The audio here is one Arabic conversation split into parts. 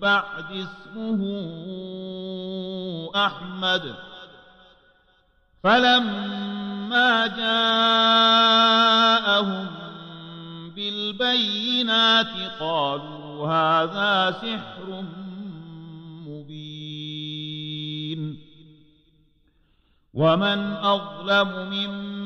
بعد اسمه أحمد. فلما جاءهم بالبينات قالوا هذا سحر مبين. ومن أظلم ممن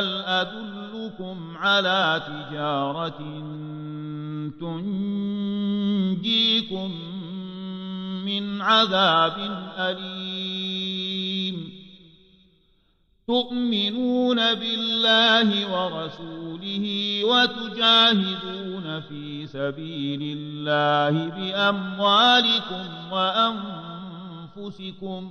هل أدلكم على تجارة تنجيكم من عذاب أليم؟ تؤمنون بالله ورسوله وتجاهدون في سبيل الله بأموالكم وأنفسكم